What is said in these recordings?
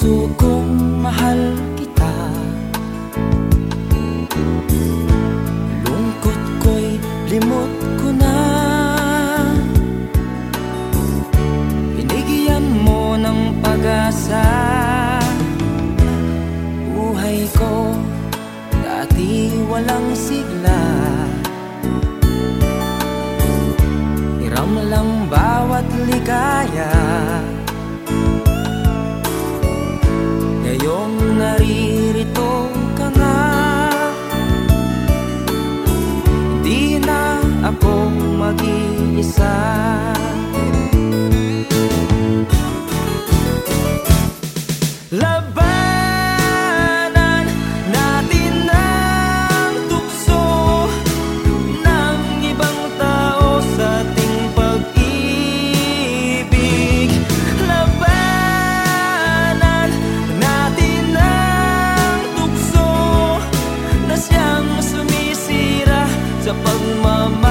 puso kong mahal kita. Lungkot ko'y limot ko na. Binigyan mo ng pag-asa. Buhay ko dati walang sigla. Hiram lang bawat ligaya. Mag-iisa Labanan natin ang tukso Ng ibang tao sa ating pag-ibig. Labanan natin ang tukso Na siyang sumisira sa pagmamahalan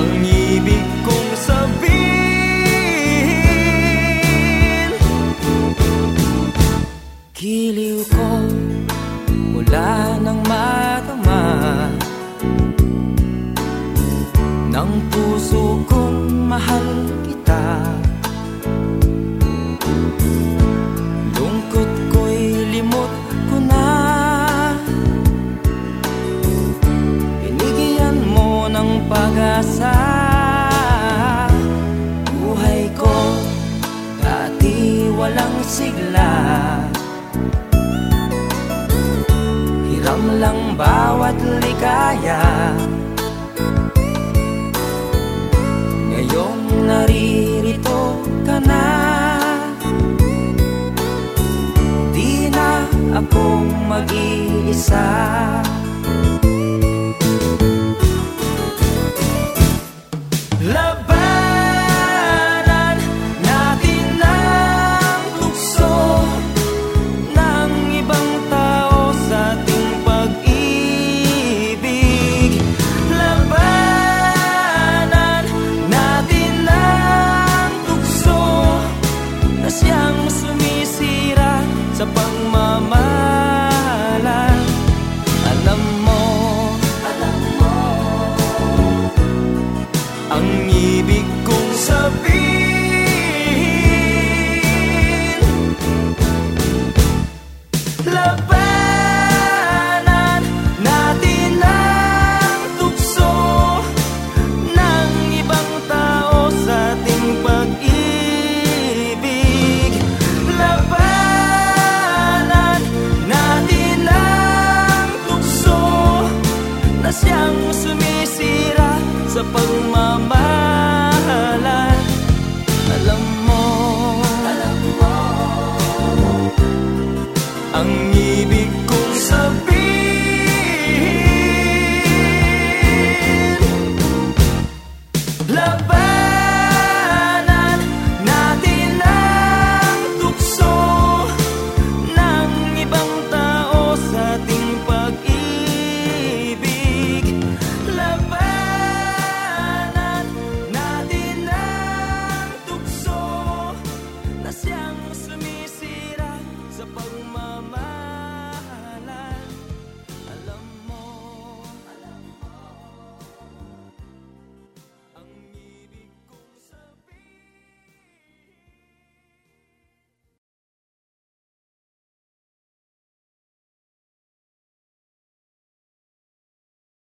ang ibig kong sabihin. Ko mula nang matama. Ng puso kong mahal pag-asa. Buhay ko dati walang sigla. Hiram lang bawat ligaya. Ngayong naririto ka na. Di na ako mag-iisa siyang sumisira sa pagmamahalan Alam mo, alam mo ang ibig kong sabihin Labanan tukso na